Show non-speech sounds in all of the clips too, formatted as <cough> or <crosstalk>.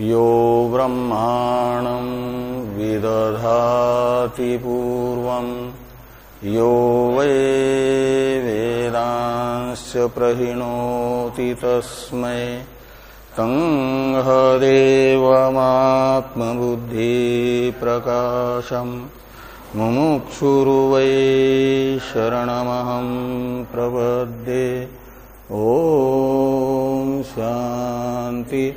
यो ब्रह्माणं विदधाति पूर्वम् यो वै वेदांश्च प्रहिणोति तस्मै। तङ्हदेवमात्मबुद्धिप्रकाशम् मुमुक्षुरुवै शरणमहं प्रपद्ये। ॐ शान्ति।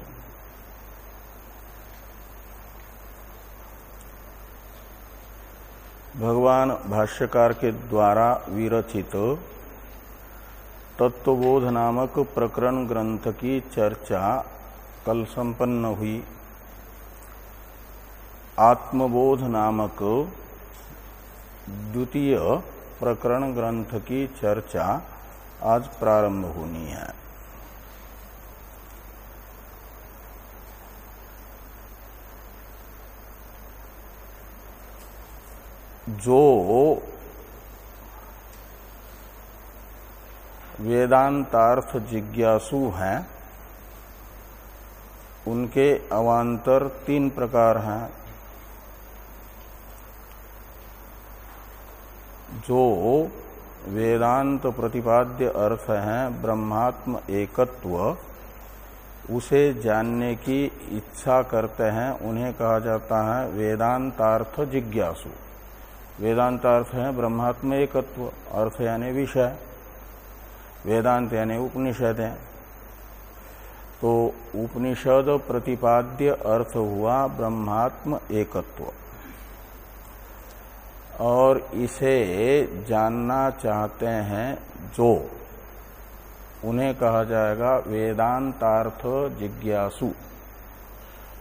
भगवान भाष्यकार के द्वारा विरचित तत्वबोध नामक प्रकरण ग्रंथ की चर्चा कल संपन्न हुई। आत्मबोध नामक द्वितीय प्रकरण ग्रंथ की चर्चा आज प्रारंभ होनी है। जो वेदांतार्थ जिज्ञासु हैं, उनके अवान्तर तीन प्रकार हैं। जो वेदांत प्रतिपाद्य अर्थ है, ब्रह्मात्म एकत्व, उसे जानने की इच्छा करते हैं, उन्हें कहा जाता है वेदांतार्थ जिज्ञासु। वेदांत अर्थ है, ब्रह्मात्म एकत्व। अर्थ यानी विषय। वेदांत यानी उपनिषद है। तो उपनिषद प्रतिपाद्य अर्थ हुआ ब्रह्मात्म एकत्व। और इसे जानना चाहते हैं जो, उन्हें कहा जाएगा वेदांतार्थ जिज्ञासु।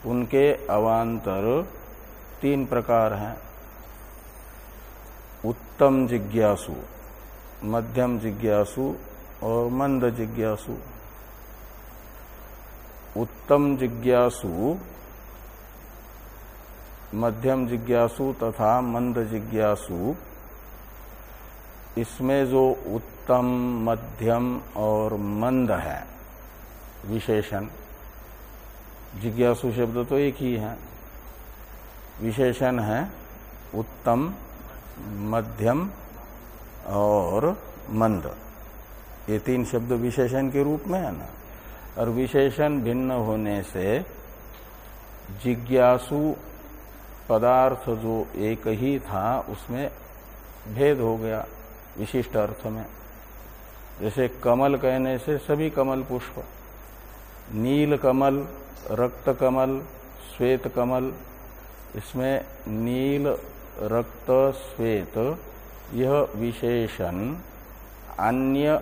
उनके अवान्तर तीन प्रकार हैं। उत्तम जिज्ञासु, मध्यम जिज्ञासु और मंद जिज्ञासु। उत्तम जिज्ञासु, मध्यम जिज्ञासु तथा मंद जिज्ञासु। इसमें जो उत्तम, मध्यम और मंद है, विशेषण, जिज्ञासु शब्द तो एक ही है। विशेषण है उत्तम मध्यम और मंद। ये तीन शब्द विशेषण के रूप में है ना? और विशेषण भिन्न होने से जिज्ञासु पदार्थ जो एक ही था, उसमें भेद हो गया विशिष्ट अर्थ में। जैसे कमल कहने से सभी कमल पुष्प, नील कमल, रक्त कमल, श्वेत कमल, इसमें नील रक्त श्वेत यह विशेषण अन्य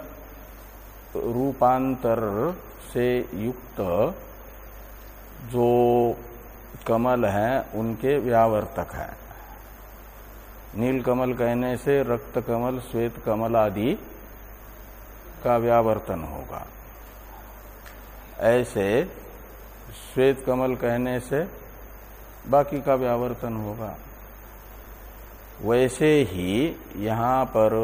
रूपांतर से युक्त जो कमल है, उनके व्यावर्तक है। नील कमल कहने से रक्त कमल, श्वेत कमल आदि का व्यावर्तन होगा। ऐसे श्वेत कमल कहने से बाकी का व्यावर्तन होगा। वैसे ही यहाँ पर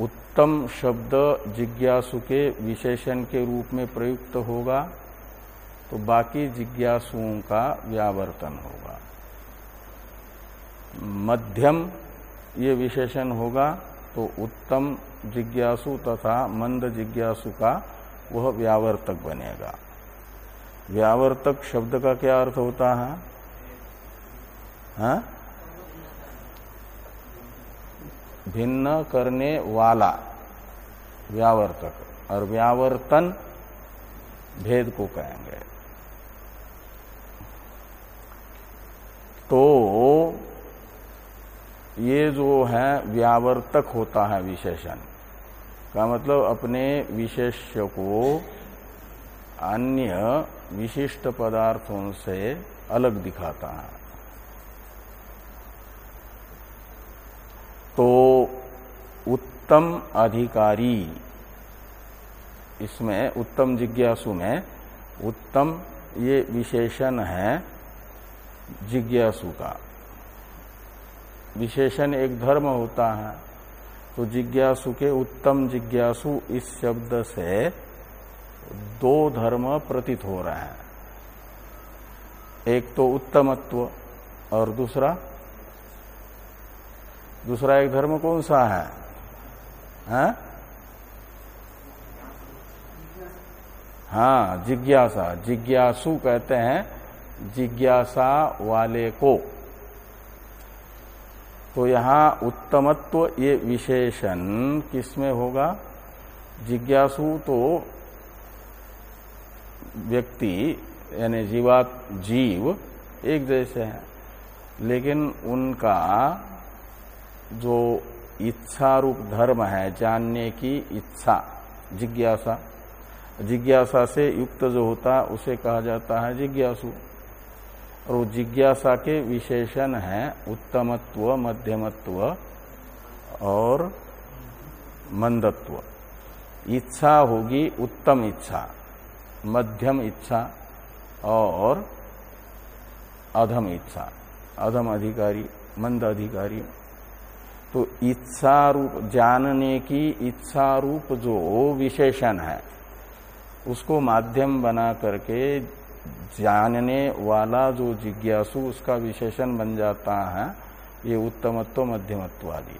उत्तम शब्द जिज्ञासु के विशेषण के रूप में प्रयुक्त होगा तो बाकी जिज्ञासुओं का व्यावर्तन होगा। मध्यम ये विशेषण होगा तो उत्तम जिज्ञासु तथा मंद जिज्ञासु का वह व्यावर्तक बनेगा। व्यावर्तक शब्द का क्या अर्थ होता है? हा? भिन्न करने वाला, व्यावर्तक, और व्यावर्तन भेद को कहेंगे तो ये जो है, व्यावर्तक होता है विशेषण, का मतलब अपने विशेष्य को अन्य विशिष्ट पदार्थों से अलग दिखाता है तो उत्तम अधिकारी। इसमें उत्तम जिज्ञासु में उत्तम ये विशेषण है जिज्ञासु का। विशेषण एक धर्म होता है तो जिज्ञासु के उत्तम जिज्ञासु इस शब्द से दो धर्म प्रतीत हो रहे हैं। एक तो उत्तमत्व और दूसरा दूसरा एक धर्म कौन सा है? हा? हाँ जिज्ञासा। जिज्ञासु कहते हैं, जिज्ञासा वाले को। तो यहाँ उत्तमत्व ये विशेषण किसमें होगा? जिज्ञासु तो व्यक्ति, यानी जीवात जीव एक जैसे हैं, लेकिन उनका जो इच्छा रूप धर्म है, जानने की इच्छा, जिज्ञासा। जिज्ञासा से युक्त जो होता है उसे कहा जाता है जिज्ञासु। और वो जिज्ञासा के विशेषण है, उत्तमत्व, मध्यमत्व और मंदत्व। इच्छा होगी उत्तम इच्छा, मध्यम इच्छा और अधम इच्छा। अधम अधिकारी, मंद अधिकारी। तो इच्छा रूप जानने की इच्छा रूप जो विशेषण है, उसको माध्यम बना करके जानने वाला जो जिज्ञासु, उसका विशेषण बन जाता है, ये उत्तमत्व, मध्यमत्व आदि।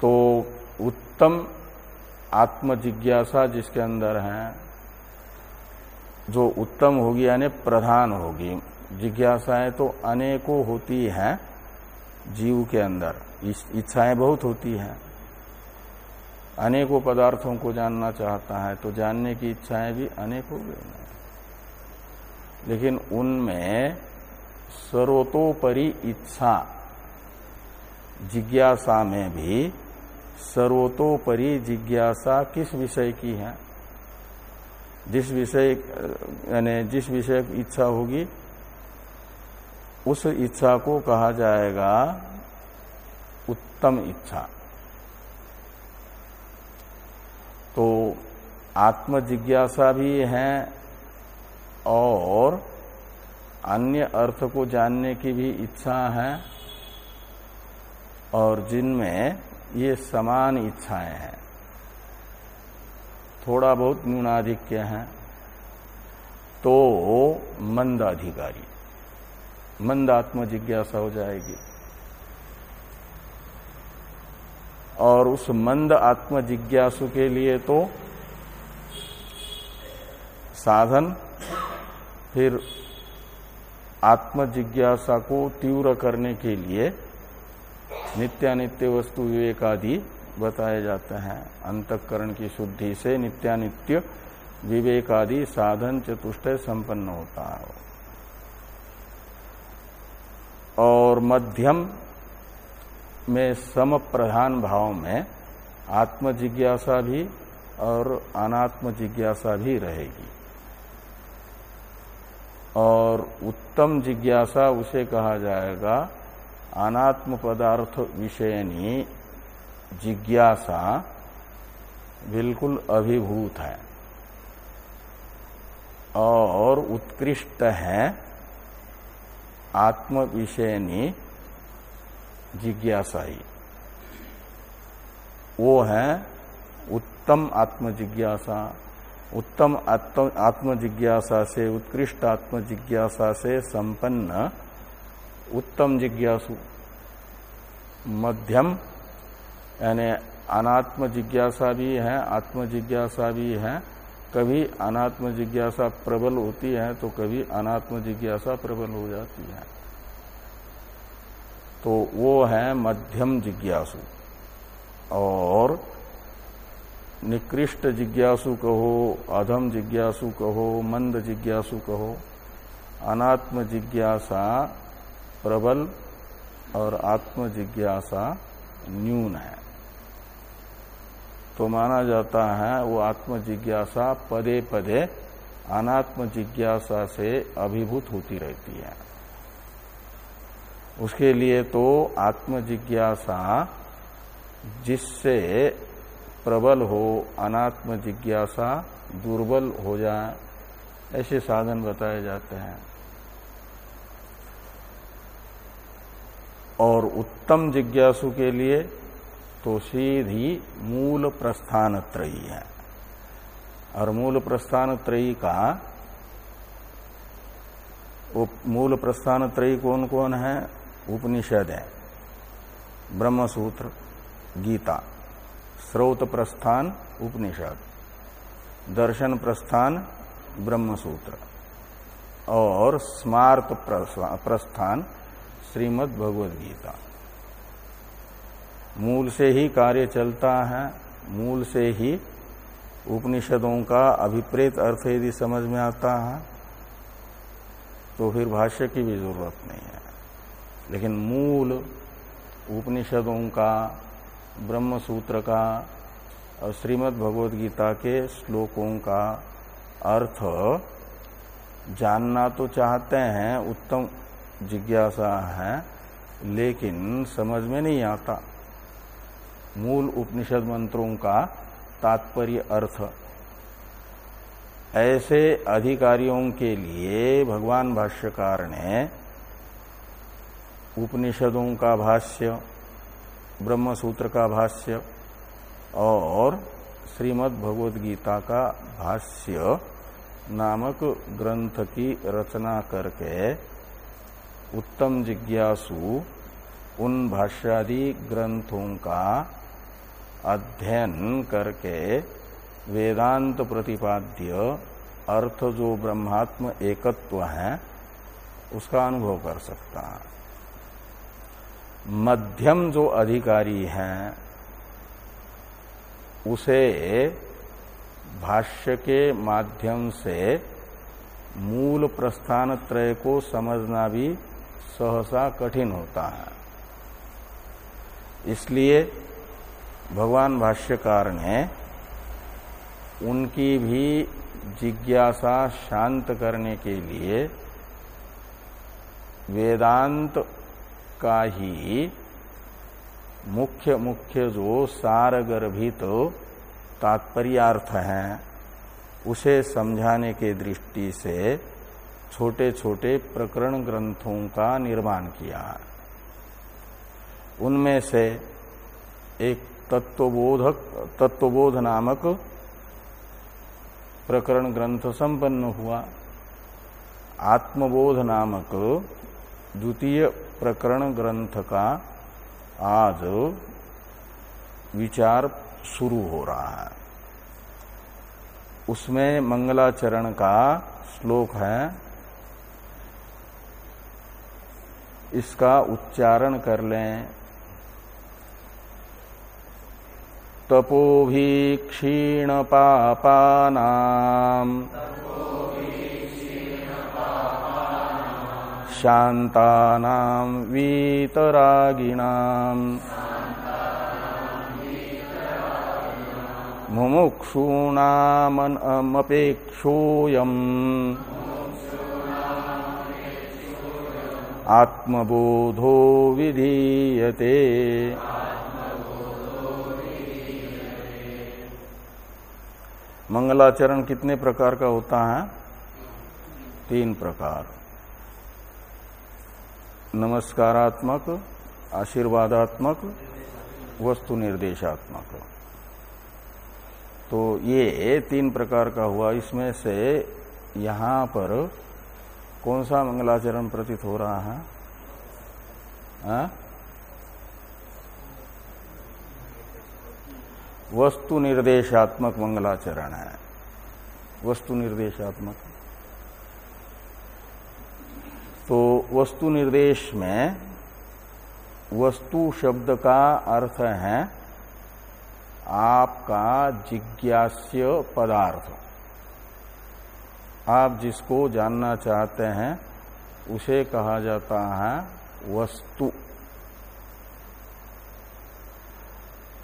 तो उत्तम आत्म जिज्ञासा जिसके अंदर है, जो उत्तम होगी यानी प्रधान होगी। जिज्ञासाएँ तो अनेकों होती हैं जीव के अंदर। इच्छाएँ बहुत होती हैं। अनेकों पदार्थों को जानना चाहता है तो जानने की इच्छाएँ भी अनेक हो। गई लेकिन उनमें सर्वतोपरि इच्छा, जिज्ञासा में भी सर्वतोपरि जिज्ञासा किस विषय की है? जिस विषय यानी जिस विषय इच्छा होगी उस इच्छा को कहा जाएगा उत्तम इच्छा। तो आत्म जिज्ञासा भी है और अन्य अर्थ को जानने की भी इच्छा है और जिनमें ये समान इच्छाएँ हैं। थोड़ा बहुत न्यूनाधिक्य है। तो मंद अधिकारी। मंद आत्म जिज्ञासा हो जाएगी। और उस मंद आत्म जिज्ञासु के लिए तो साधन, फिर आत्म जिज्ञासा को तीव्र करने के लिए नित्यानित्य वस्तु विवेक आदि बताए जाते हैं। अंतकरण की शुद्धि से नित्यानित्य विवेक आदि साधन चतुष्ट संपन्न होता है। और मध्यम में सम प्रधान भाव में आत्म जिज्ञासा भी और अनात्म जिज्ञासा भी रहेगी। और उत्तम जिज्ञासा उसे कहा जाएगा, अनात्म पदार्थ विषयनी जिज्ञासा बिल्कुल अभिभूत है और उत्कृष्ट है आत्म विषयनी जिज्ञासा ही वो है उत्तम आत्म जिज्ञासा उत्तम आत्म जिज्ञासा से, उत्कृष्ट आत्म जिज्ञासा से संपन्न उत्तम जिज्ञासु। मध्यम, यानी अनात्म जिज्ञासा भी है आत्म जिज्ञासा भी है कभी अनात्म जिज्ञासा प्रबल होती है तो कभी अनात्म जिज्ञासा प्रबल हो जाती है। तो वो है मध्यम जिज्ञासु। और निकृष्ट जिज्ञासु कहो, अधम जिज्ञासु कहो, मंद जिज्ञासु कहो अनात्म जिज्ञासा प्रबल और आत्म जिज्ञासा न्यून है। तो माना जाता है, वो आत्म जिज्ञासा पदे पदे अनात्म जिज्ञासा से अभिभूत होती रहती है। उसके लिए तो आत्म जिज्ञासा जिससे प्रबल हो अनात्म जिज्ञासा दुर्बल हो जाए, ऐसे साधन बताए जाते हैं। और उत्तम जिज्ञासु के लिए तो सीधी मूल प्रस्थान त्रयी है और मूल प्रस्थान त्रयी का वो मूल प्रस्थान त्रयी कौन कौन है? उपनिषद है, ब्रह्मसूत्र, गीता स्रोत प्रस्थान उपनिषद दर्शन प्रस्थान ब्रह्मसूत्र, और स्मार्त प्रस्थान श्रीमद भगवद गीता मूल से ही कार्य चलता है, मूल से ही उपनिषदों का अभिप्रेत अर्थ यदि समझ में आता है तो फिर भाष्य की भी ज़रूरत नहीं है। लेकिन मूल उपनिषदों का ब्रह्म सूत्र का और श्रीमद् भगवद गीता के श्लोकों का अर्थ जानना तो चाहते हैं, उत्तम जिज्ञासा है, लेकिन समझ में नहीं आता। मूल उपनिषद मंत्रों का तात्पर्य अर्थ। ऐसे अधिकारियों के लिए भगवान भाष्यकार ने उपनिषदों का भाष्य ब्रह्म सूत्र का भाष्य और श्रीमद् भगवद गीता का भाष्य नामक ग्रंथ की रचना करके उत्तम जिज्ञासु उन भाष्यादि ग्रंथों का अध्ययन करके वेदांत प्रतिपाद्य अर्थ जो ब्रह्मात्म एकत्व है, उसका अनुभव कर सकता है। मध्यम जो अधिकारी है, उसे भाष्य के माध्यम से मूल प्रस्थान त्रय को समझना भी सहसा कठिन होता है। इसलिए भगवान भाष्यकार ने उनकी भी जिज्ञासा शांत करने के लिए वेदांत का ही मुख्य मुख्य जो सारगर्भित तो तात्पर्यार्थ है, उसे समझाने के दृष्टि से छोटे छोटे प्रकरण ग्रंथों का निर्माण किया। उनमें से एक तत्वबोधक तत्वबोध नामक प्रकरण ग्रंथ संपन्न हुआ। आत्मबोध नामक द्वितीय प्रकरण ग्रंथ का आज विचार शुरू हो रहा है। उसमें मंगलाचरण का श्लोक है। इसका उच्चारण कर लें। तपोभी क्षीण पापानाम शान्तानां वीतरागिणाम्। मुमुक्षूणामपेक्षोऽयम् आत्मबोधो विधीयते। मंगलाचरण कितने प्रकार का होता है? तीन प्रकार। नमस्कारात्मक, आशीर्वादात्मक, वस्तु निर्देशात्मक। तो ये तीन प्रकार का हुआ। इसमें से यहाँ पर कौन सा मंगलाचरण प्रतीत हो रहा है? आ? वस्तु निर्देशात्मक मंगलाचरण है। वस्तु निर्देशात्मक। तो वस्तु निर्देश में वस्तु शब्द का अर्थ है आपका जिज्ञास्य पदार्थ। आप जिसको जानना चाहते हैं, उसे कहा जाता है वस्तु।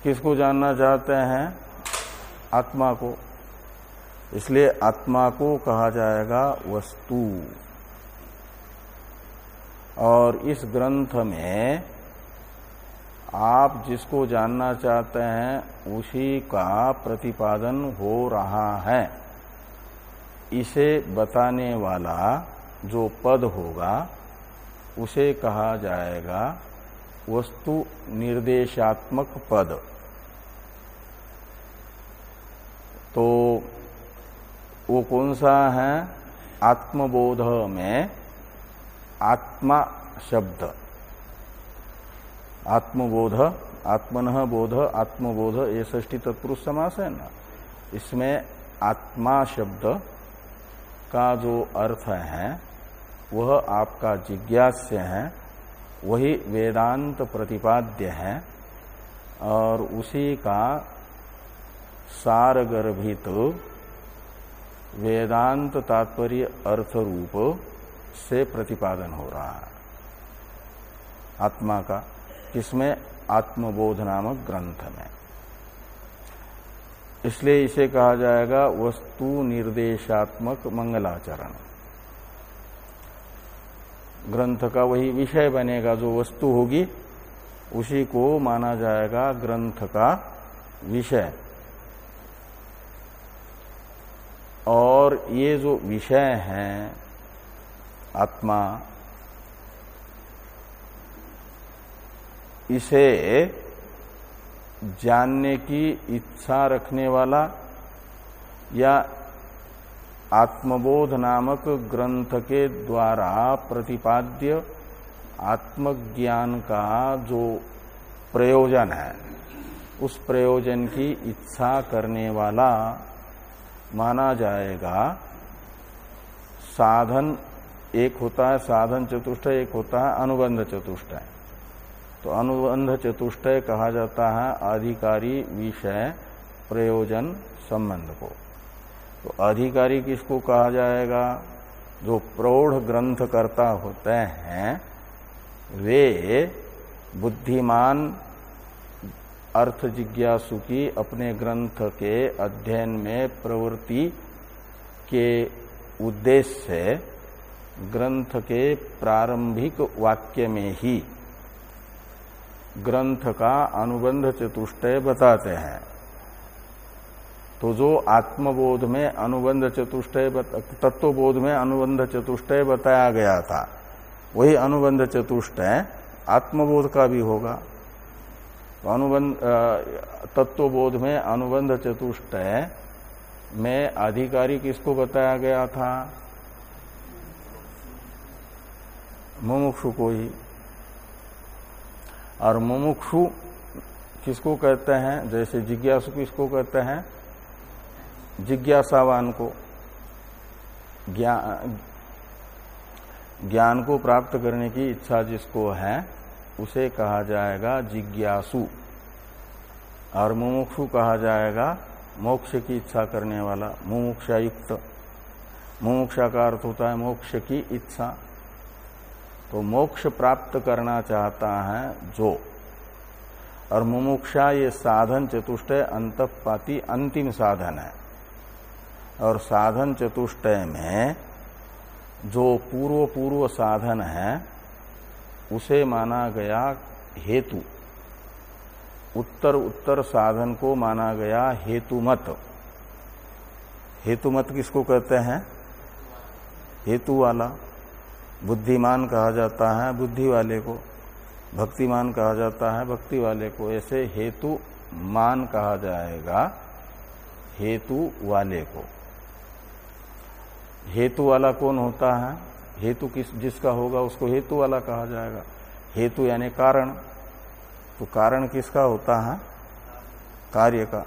किसको जानना चाहते हैं? आत्मा को। इसलिए आत्मा को कहा जाएगा वस्तु। और इस ग्रंथ में आप जिसको जानना चाहते हैं, उसी का प्रतिपादन हो रहा है। इसे बताने वाला जो पद होगा, उसे कहा जाएगा वस्तु निर्देशात्मक पद। तो वो कौन सा है? आत्मबोध में आत्मा शब्द। आत्मबोध, आत्मन बोध, आत्मबोध, ये ष्टी तत्पुरुष समास है ना? इसमें आत्मा शब्द का जो अर्थ है, वह आपका जिज्ञास्य है वही वेदांत प्रतिपाद्य है और उसी का सारगर्भित वेदांत तात्पर्य अर्थ रूप से प्रतिपादन हो रहा है। आत्मा का, किसमें? आत्मबोध नामक ग्रंथ में। इसलिए इसे कहा जाएगा वस्तु निर्देशात्मक मंगलाचरण। ग्रंथ का वही विषय बनेगा, जो वस्तु होगी, उसी को माना जाएगा ग्रंथ का विषय। और ये जो विषय है, आत्मा, इसे जानने की इच्छा रखने वाला या आत्मबोध नामक ग्रंथ के द्वारा प्रतिपाद्य आत्मज्ञान का जो प्रयोजन है, उस प्रयोजन की इच्छा करने वाला माना जाएगा साधन, एक होता है साधन चतुष्ट, एक होता है अनुबंध चतुष्ट। तो अनुबंध चतुष्टय कहा जाता है अधिकारी विषय प्रयोजन संबंध को। तो अधिकारी किसको कहा जाएगा? जो प्रौढ़ ग्रंथ करता होते हैं, वे बुद्धिमान अर्थ जिज्ञासु की अपने ग्रंथ के अध्ययन में प्रवृत्ति के उद्देश्य से ग्रंथ के प्रारंभिक वाक्य में ही ग्रंथ का अनुबंध चतुष्टय बताते हैं। तो जो आत्मबोध में अनुबंध चतुष्टय तत्वबोध में अनुबंध चतुष्टय बताया गया था। वही अनुबंध चतुष्टय आत्मबोध का भी होगा। तो अनुबंध तत्वबोध में अनुबंध चतुष्टय में अधिकारी किसको बताया गया था? मुमुक्षु को ही। और मुमुक्षु किसको कहते हैं? जैसे जिज्ञासु किसको कहते हैं? जिज्ञासावान को ज्ञान ज्ञान को प्राप्त करने की इच्छा जिसको है, उसे कहा जाएगा जिज्ञासु। और मुमुक्षु कहा जाएगा मोक्ष की इच्छा करने वाला, मुमुक्षायुक्त। मुमुक्षा का अर्थ होता है मोक्ष की इच्छा। तो मोक्ष प्राप्त करना चाहता है जो। और मुमुक्षा ये साधन चतुष्टय अंतपाती अंतिम साधन है। और साधन चतुष्टय में जो पूर्व पूर्व साधन है, उसे माना गया हेतु। उत्तर उत्तर साधन को माना गया हेतुमत। हेतुमत किसको कहते हैं? हेतु वाला। बुद्धिमान कहा जाता है बुद्धि वाले को। भक्तिमान कहा जाता है भक्ति वाले को। ऐसे हेतु मान कहा जाएगा हेतु वाले को। हेतु वाला कौन होता है? हेतु किस, जिसका होगा उसको हेतु वाला कहा जाएगा। हेतु यानी कारण। तो कारण किसका होता है? कार्य का।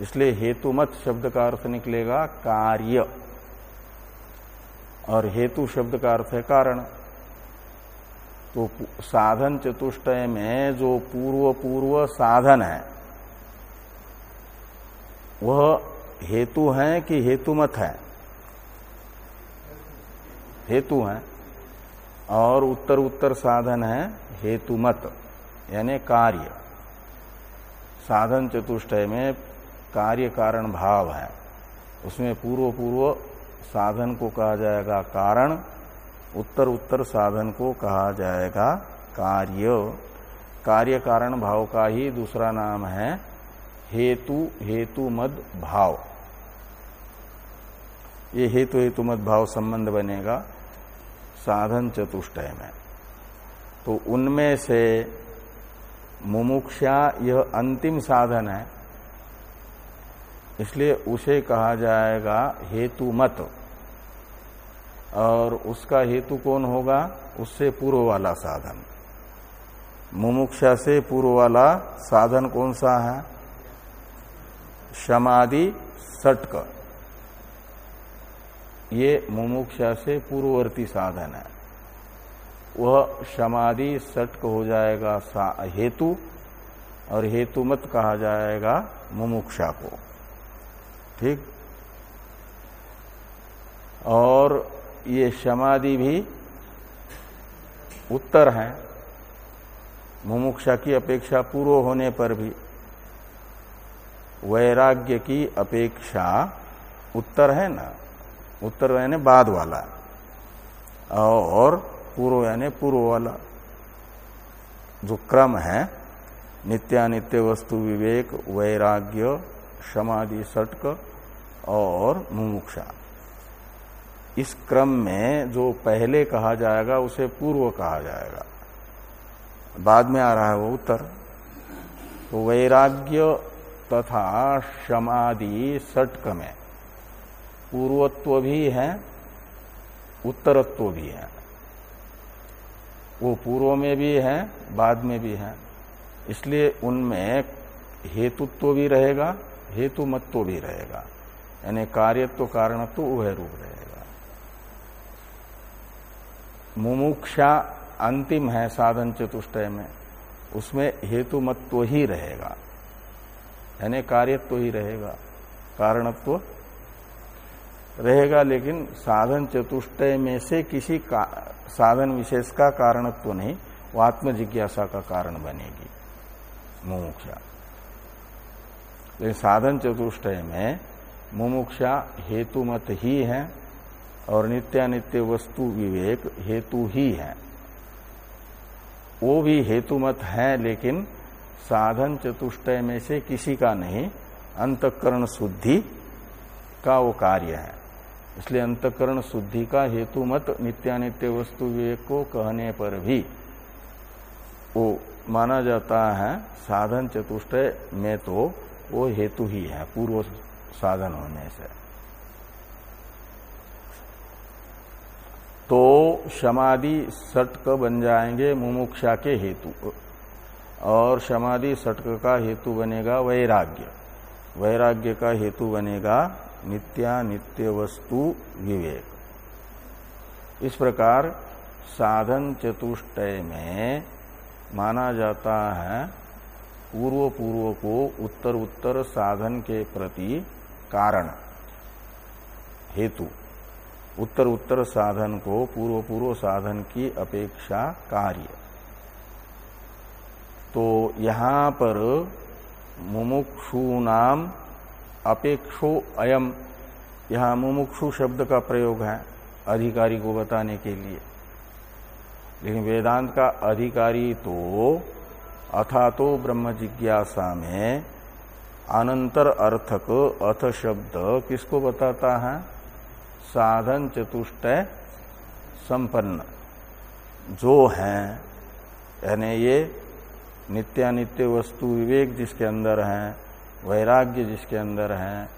इसलिए हेतु मत शब्द का अर्थ निकलेगा कार्य। और हेतु शब्द का अर्थ है कारण। तो साधन चतुष्टय में जो पूर्व पूर्व साधन है, वह हेतु है कि हेतुमत है? हेतु है, और उत्तर उत्तर साधन है, हेतुमत, यानी कार्य। साधन चतुष्टय में कार्य कारण भाव है। उसमें पूर्व पूर्व साधन को कहा जाएगा कारण उत्तर उत्तर साधन को कहा जाएगा कार्य। कार्य कारण भाव का ही दूसरा नाम है हेतु हेतु मद भाव। ये हेतु हेतु मद भाव संबंध बनेगा। साधन चतुष्टय में। तो उनमें से मुमुक्षा यह अंतिम साधन है। इसलिए उसे कहा जाएगा हेतु मत। और उसका हेतु कौन होगा? उससे पूर्व वाला साधन। मुमुक्षा से पूर्व वाला साधन कौन सा है? समाधि, सटक। ये मुमुक्षा से पूर्ववर्ती साधन है। वह समाधि सटक हो जाएगा हेतु, और हेतु मत कहा जाएगा मुमुक्षा को। ठीक? और ये समाधि भी उत्तर है। मुमुक्षा की अपेक्षा पूर्व होने पर भी वैराग्य की अपेक्षा उत्तर है ना? उत्तर यानी बाद वाला और पूर्व यानी पूर्व वाला। जो क्रम है, नित्यानित्य वस्तु विवेक, वैराग्य, समाधि, सटक और मुमुक्षा। इस क्रम में जो पहले कहा जाएगा, उसे पूर्व कहा जाएगा। बाद में आ रहा है वो उत्तर। तो वैराग्य तथा समाधि सटक में। पूर्वत्व भी है, उत्तरत्व भी है। वो पूर्व में भी है, बाद में भी है। इसलिए उनमें हेतुत्व भी रहेगा, हेतुमत्व भी रहेगा। यानी कार्यत्व कारणत्व वह रूप रहेगा। मुमुक्षा अंतिम है साधन चतुष्टय में। उसमें हेतुमत्व ही रहेगा। यानी कार्यत्व ही रहेगा। कारणत्व रहेगा, लेकिन साधन चतुष्टय में से किसी का, साधन विशेष का कारणत्व नहीं वो आत्म जिज्ञासा का कारण बनेगी, मुमुक्षा। लेकिन साधन चतुष्टय में मुमुक्षा हेतुमत ही है, और नित्यानित्य वस्तु विवेक हेतु ही है। वो भी हेतुमत है, लेकिन साधन चतुष्टय में से किसी का नहीं, अंतकरण शुद्धि का वो कार्य है। इसलिए अंतकरण शुद्धि का हेतु मत नित्यानित्य वस्तु विवेक को कहने पर भी। वो माना जाता है, साधन चतुष्टय में तो वो हेतु ही है, पूर्व साधन होने से। तो समाधि सटक बन जाएँगे मुमुक्षा के हेतु। और समाधि सटक का हेतु बनेगा वैराग्य। वैराग्य का हेतु बनेगा नित्या नित्य वस्तु विवेक। इस प्रकार साधन चतुष्टय में माना जाता है पूर्व पूर्व को उत्तर उत्तर साधन के प्रति कारण, हेतु। उत्तर उत्तर साधन को पूर्व पूर्व साधन की अपेक्षा कार्य। तो यहाँ पर मुमुक्षु नाम अपेक्षो अयम। यहाँ मुमुक्षु शब्द का प्रयोग है अधिकारी को बताने के लिए। लेकिन वेदांत का अधिकारी तो अथा तो ब्रह्म जिज्ञासा में अनंतर अर्थक अथ शब्द किसको बताता है? साधन चतुष्टय संपन्न। जो है, यानी ये नित्यानित्य वस्तु विवेक जिसके अंदर है वैराग्य जिसके अंदर है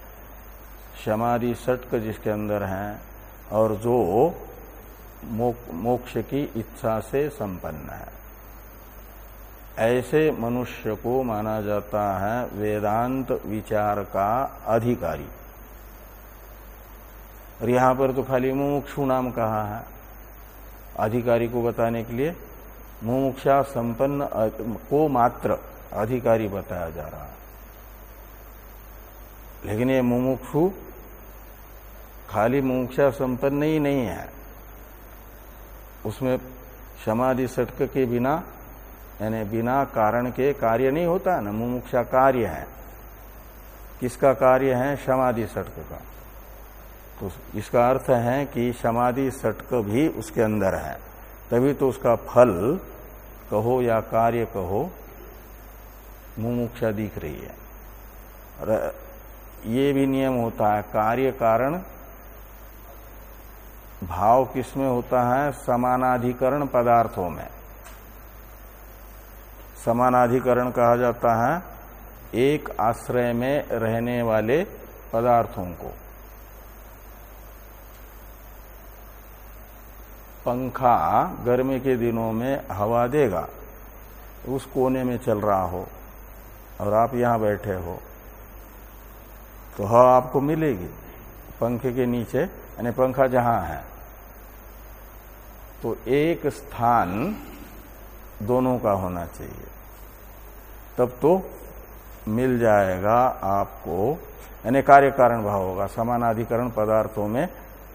समाधि सटक जिसके अंदर है, और जो मोक्ष की इच्छा से संपन्न है। ऐसे मनुष्य को माना जाता है वेदांत विचार का अधिकारी। और यहाँ पर तो खाली मुमुक्षु नाम कहा है, अधिकारी को बताने के लिए। मुमुक्षा संपन्न, को मात्र अधिकारी बताया जा रहा है। लेकिन ये मुमुक्षु खाली मुमुक्षा संपन्न ही नहीं है। उसमें समाधि सटक के बिना, यानी बिना कारण के कार्य नहीं होता ना, मुमुक्षा कार्य है। किसका कार्य है? समाधि सटक का। तो इसका अर्थ है कि समाधि सटक भी उसके अंदर है। तभी तो उसका फल कहो या कार्य कहो, मुमुक्षा दिख रही है। ये भी नियम होता है। कार्य कारण भाव किसमें होता है? समानाधिकरण पदार्थों में। समानाधिकरण कहा जाता है एक आश्रय में रहने वाले पदार्थों को। पंखा गर्मी के दिनों में हवा देगा। उस कोने में चल रहा हो और आप यहाँ बैठे हो। तो हवा आपको मिलेगी। पंखे के नीचे, यानी पंखा जहाँ है। तो एक स्थान दोनों का होना चाहिए। तब तो मिल जाएगा आपको, यानी कार्य कारण भाव होगा। समानाधिकरण पदार्थों में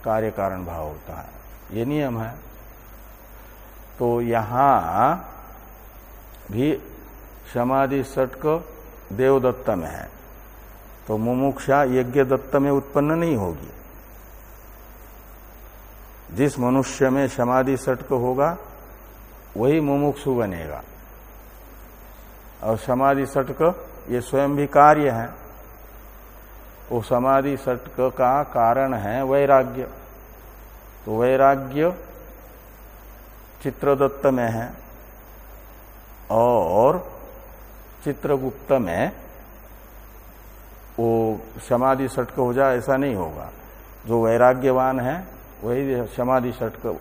कार्य कारण भाव होता है। ये नियम है। तो यहाँ भी समाधि सटक देवदत्त में है। तो मुमुक्षा यज्ञ दत्त में उत्पन्न नहीं होगी। जिस मनुष्य में समाधि सटक होगा, वही मुमुक्षु बनेगा। और समाधि सटक, ये स्वयं भी कार्य है। वो समाधि सटक का कारण है वैराग्य। तो वैराग्य चित्रदत्त में है, और चित्रगुप्त में वो समाधि सटक हो जाए, ऐसा नहीं होगा। जो वैराग्यवान है, वही समाधि सटक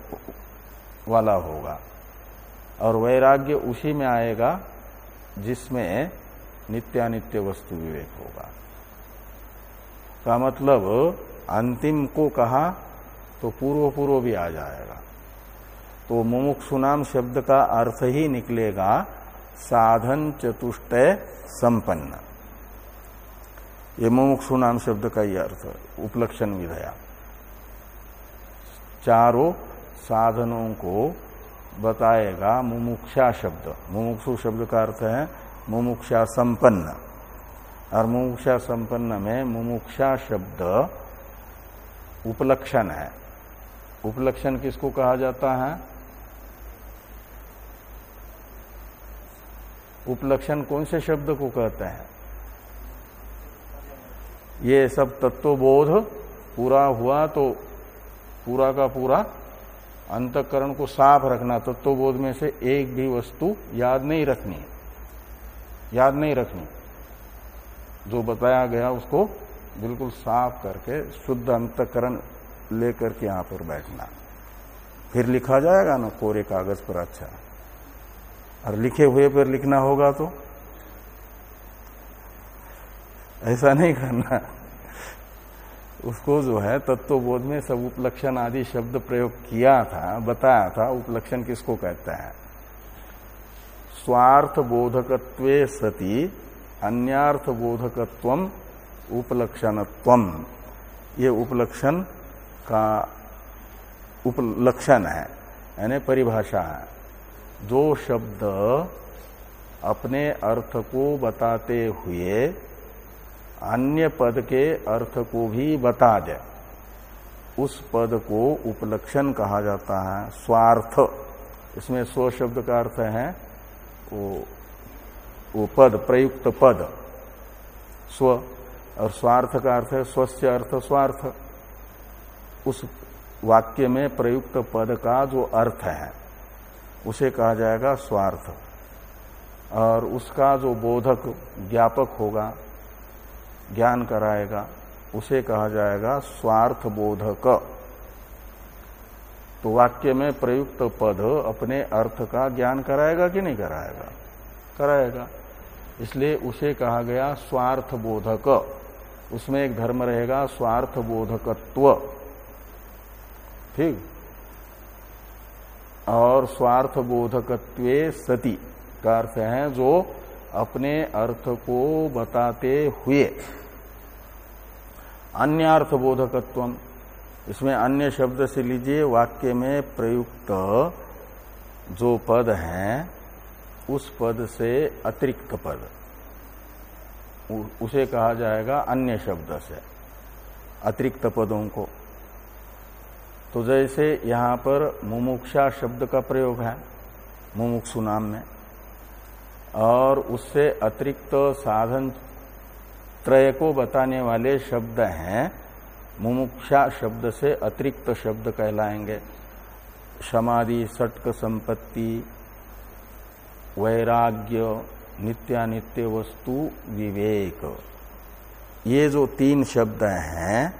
वाला होगा। और वैराग्य उसी में आएगा, जिसमें नित्यानित्य वस्तु विवेक होगा। का मतलब अंतिम को कहा तो पूर्व पूर्व भी आ जाएगा। तो मुमुक्षु नाम शब्द का अर्थ ही निकलेगा, साधन चतुष्टय संपन्न। ये मुमुक्षु नाम शब्द का ही अर्थ उपलक्षण विधया। चारों साधनों को बताएगा मुमुक्षा शब्द। मुमुक्षु शब्द का अर्थ है मुमुक्षा संपन्न। और मुमुक्षा संपन्न में मुमुक्षा शब्द उपलक्षण है। उपलक्षण किसको कहा जाता है? उपलक्षण कौन से शब्द को कहते हैं? ये सब तत्वबोध पूरा हुआ तो पूरा का पूरा अंतकरण को साफ़ रखना, तत्वबोध में से एक भी वस्तु याद नहीं रखनी याद नहीं रखनी। जो बताया गया उसको बिल्कुल साफ़ करके, शुद्ध अंतकरण लेकर के यहाँ पर बैठना। फिर लिखा जाएगा ना, कोरे कागज़ पर अच्छा। और लिखे हुए पर लिखना होगा तो? ऐसा नहीं करना। उसको जो है तत्वबोध में सब उपलक्षण आदि शब्द प्रयोग किया था, बताया था, उपलक्षण किसको कहते हैं? स्वार्थ बोधकत्व सती अन्यार्थ बोधकत्व उपलक्षणत्व ये उपलक्षण का उपलक्षण है, यानी परिभाषा है। जो शब्द अपने अर्थ को बताते हुए अन्य पद के अर्थ को भी बता दे। उस पद को उपलक्षण कहा जाता है, स्वार्थ। इसमें स्व शब्द का अर्थ है, वो वो पद, प्रयुक्त पद। स्व, और स्वार्थ का अर्थ है स्वस्थ अर्थ, स्वार्थ। उस वाक्य में प्रयुक्त पद का जो अर्थ है, उसे कहा जाएगा स्वार्थ। और उसका जो बोधक, ज्ञापक होगा ज्ञान कराएगा, उसे कहा जाएगा स्वार्थ बोधक तो वाक्य में प्रयुक्त पद अपने अर्थ का ज्ञान कराएगा कि नहीं कराएगा? कराएगा। इसलिए उसे कहा गया स्वार्थ बोधक उसमें एक धर्म रहेगा स्वार्थ बोधकत्व ठीक? और स्वार्थ बोधकत्व सती का अर्थ है जो अपने अर्थ को बताते हुए। अन्य अर्थ बोधकत्व इसमें अन्य शब्द से लीजिए, वाक्य में प्रयुक्त जो पद है, उस पद से अतिरिक्त पद। उसे कहा जाएगा अन्य शब्द से, अतिरिक्त पदों को। तो जैसे यहाँ पर मुमुक्षा शब्द का प्रयोग है, मुमुक्षु नाम में। और उससे अतिरिक्त साधन त्रय को बताने वाले शब्द हैं। मुमुक्षा शब्द से अतिरिक्त शब्द कहलाएँगे। समाधि, सटक संपत्ति, वैराग्य, नित्यानित्य वस्तु, विवेक। ये जो तीन शब्द हैं,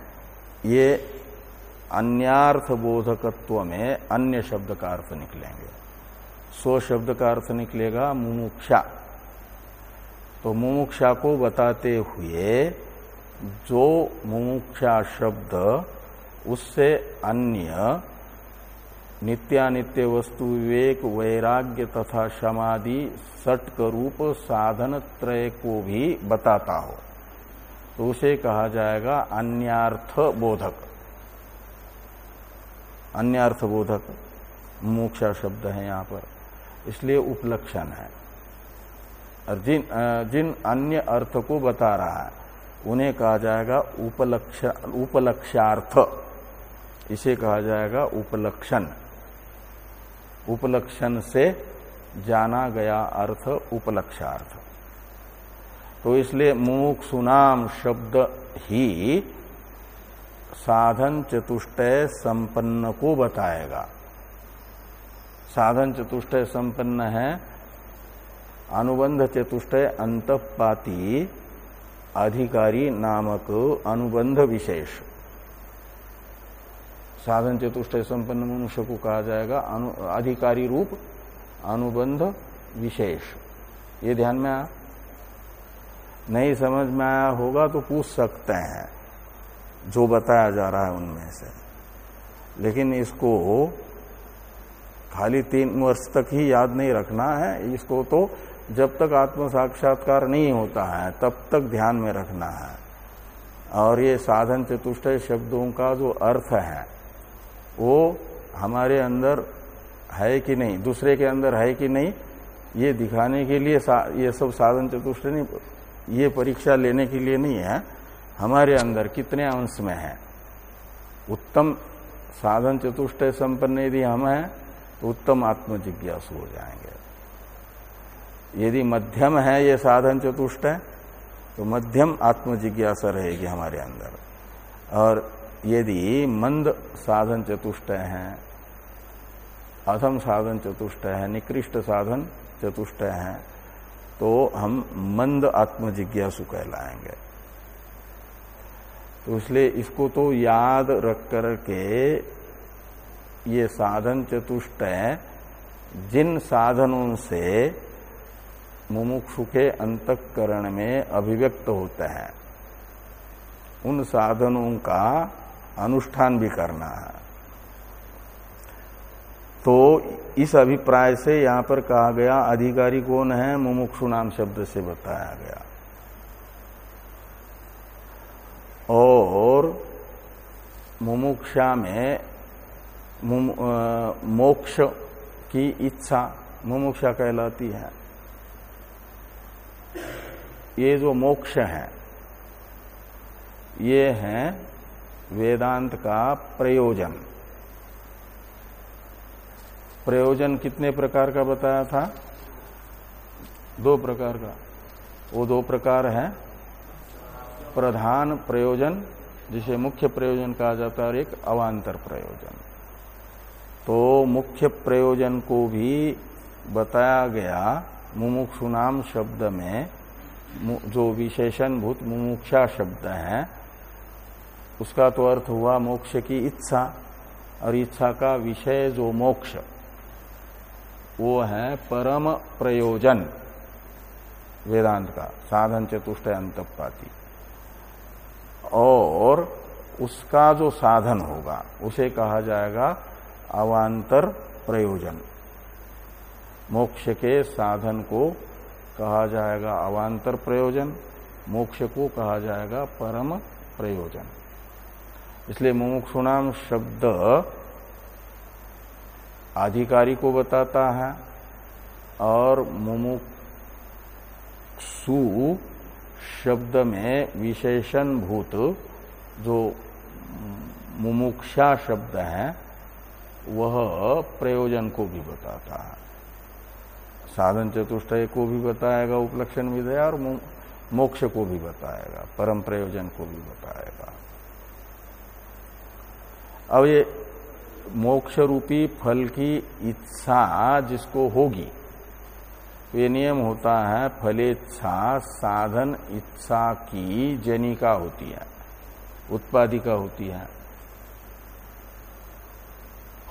ये अन्यार्थ बोधकत्व में अन्य शब्द का अर्थ निकलेंगे। स्व शब्द का अर्थ निकलेगा मुमुक्षा। तो मुमुक्षा को बताते हुए जो मुमुक्षा शब्द, उससे अन्य नित्यानित्य वस्तु, विवेक, वैराग्य तथा समाधि सटक रूप साधन, त्रय को भी बताता हो। तो उसे कहा जाएगा अन्यार्थ बोधक। अन्यार्थ बोधक मोक्षा शब्द है यहाँ पर। इसलिए उपलक्षण है। और जिन जिन अन्य अर्थ को बता रहा है, उन्हें कहा जाएगा उपलक्ष उपलक्षार्थ इसे कहा जाएगा उपलक्षण। उपलक्षण से जाना गया अर्थ उपलक्षार्थ। तो इसलिए मुमुक्षुनाम शब्द ही साधन चतुष्टय संपन्न को बताएगा। साधन चतुष्टय संपन्न है अनुबंध चतुष्टय अंतपाती अधिकारी नामक अनुबंध विशेष। साधन चतुष्टय संपन्न मनुष्य को कहा जाएगा अनु, अधिकारी रूप अनुबंध विशेष। ये ध्यान में आ नहीं समझ में आया होगा तो पूछ सकते हैं जो बताया जा रहा है उनमें से। लेकिन इसको खाली तीन वर्ष तक ही याद नहीं रखना है। इसको तो जब तक आत्म साक्षात्कार नहीं होता है, तब तक ध्यान में रखना है। और ये साधन चतुष्ट शब्दों का जो अर्थ है, वो हमारे अंदर है कि नहीं, दूसरे के अंदर है कि नहीं, ये दिखाने के लिए ये सब साधन चतुष्ट नहीं, ये परीक्षा लेने के लिए नहीं है। हमारे अंदर कितने अंश में है? उत्तम साधन चतुष्ट संपन्न यदि हम हैं उत्तम आत्म जिज्ञासु हो जाएँगे। यदि मध्यम है, ये साधन चतुष्ट है तो मध्यम आत्म जिज्ञासा रहेगी हमारे अंदर। और यदि मंद साधन चतुष्ट है, अधम साधन चतुष्ट है, निकृष्ट साधन चतुष्ट है तो हम मंद आत्म जिज्ञासु कहलाएँगे। तो इसलिए इसको तो याद रख कर के ये साधन चतुष्ट जिन साधनों से मुमुक्षु के अंतकरण में अभिव्यक्त होते हैं, उन साधनों का अनुष्ठान भी करना है। तो इस अभिप्राय से यहाँ पर कहा गया, अधिकारी कौन है, मुमुक्षु नाम शब्द से बताया गया। और मुमुक्षा में मोक्ष की इच्छा मुमुक्षा कहलाती है। ये जो मोक्ष है, ये है वेदांत का प्रयोजन। प्रयोजन कितने प्रकार का बताया था? दो प्रकार का। वो दो प्रकार है। प्रधान प्रयोजन, जिसे मुख्य प्रयोजन कहा जाता है, और एक अवान्तर प्रयोजन। तो मुख्य प्रयोजन को भी बताया गया मुमुक्षु नाम शब्द में जो विशेषण भूत मुमुक्षा शब्द है, उसका तो अर्थ हुआ मोक्ष की इच्छा, और इच्छा का विषय जो मोक्ष, वो है परम प्रयोजन, वेदांत का, साधन चतुष्ट अंतपाती। और उसका जो साधन होगा, उसे कहा जाएगा अवान्तर प्रयोजन। मोक्ष के साधन को कहा जाएगा अवांतर प्रयोजन, मोक्ष को कहा जाएगा परम प्रयोजन। इसलिए मुमुक्षुणाम शब्द अधिकारी को बताता है और मुमुक्षु शब्द में विशेषण भूत जो मुमुक्षा शब्द है वह प्रयोजन को भी बताता है। साधन चतुष्टय को भी बताएगा उपलक्षण विधेय और मोक्ष को भी बताएगा, परम प्रयोजन को भी बताएगा। अब ये मोक्ष रूपी फल की इच्छा जिसको होगी, ये नियम होता है, फलेच्छा साधन इच्छा की जनिका होती है, उत्पादिका होती है।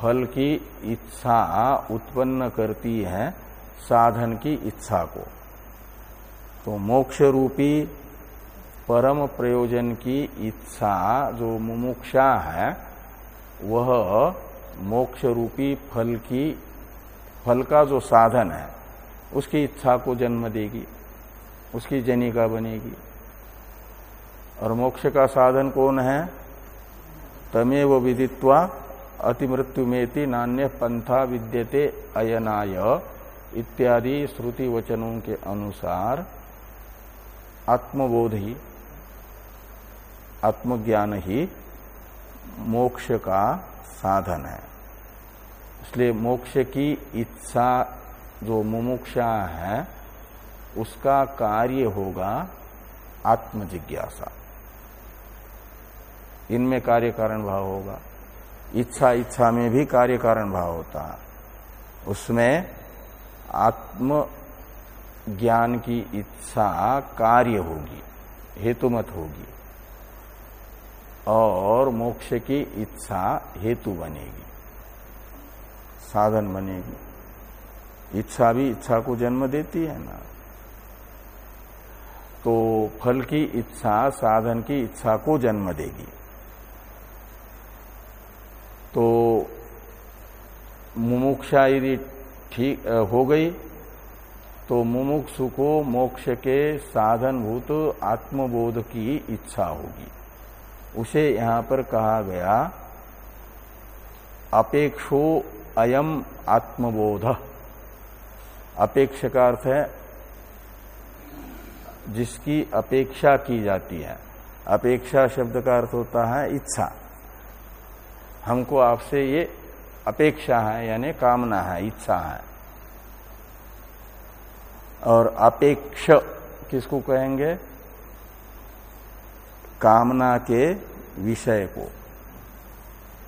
फल की इच्छा उत्पन्न करती है साधन की इच्छा को। तो मोक्ष रूपी परम प्रयोजन की इच्छा जो मुमुक्षा है, वह मोक्ष रूपी फल की, फल का जो साधन है, उसकी इच्छा को जन्म देगी, उसकी जनिका बनेगी। और मोक्ष का साधन कौन है? तमेव विदित्वा अतिमृत्यु में नान्य पंथा विद्यते अयनाय इत्यादि श्रुति वचनों के अनुसार आत्मबोध ही आत्मज्ञान ही मोक्ष का साधन है। इसलिए मोक्ष की इच्छा, जो मुमुक्षा है, उसका कार्य होगा आत्मजिज्ञासा। इनमें कार्य कारण भाव होगा। इच्छा इच्छा में भी कार्य कारण भाव होता है। उसमें आत्म ज्ञान की इच्छा कार्य होगी हेतुमत होगी, और मोक्ष की इच्छा हेतु बनेगी, साधन बनेगी। इच्छा भी इच्छा को जन्म देती है ना। तो फल की इच्छा साधन की इच्छा को जन्म देगी। तो मुमुक्षा यदि ठीक हो गई। तो मुमुक्षु को मोक्ष के साधनभूत आत्मबोध की इच्छा होगी। उसे यहाँ पर कहा गया, अपेक्षो अयम आत्मबोध। अपेक्ष का अर्थ है, जिसकी अपेक्षा की जाती है। अपेक्षा शब्द का अर्थ होता है इच्छा। हमको आपसे ये अपेक्षा है, यानी कामना है, इच्छा है। और अपेक्ष किसको कहेंगे? कामना के विषय को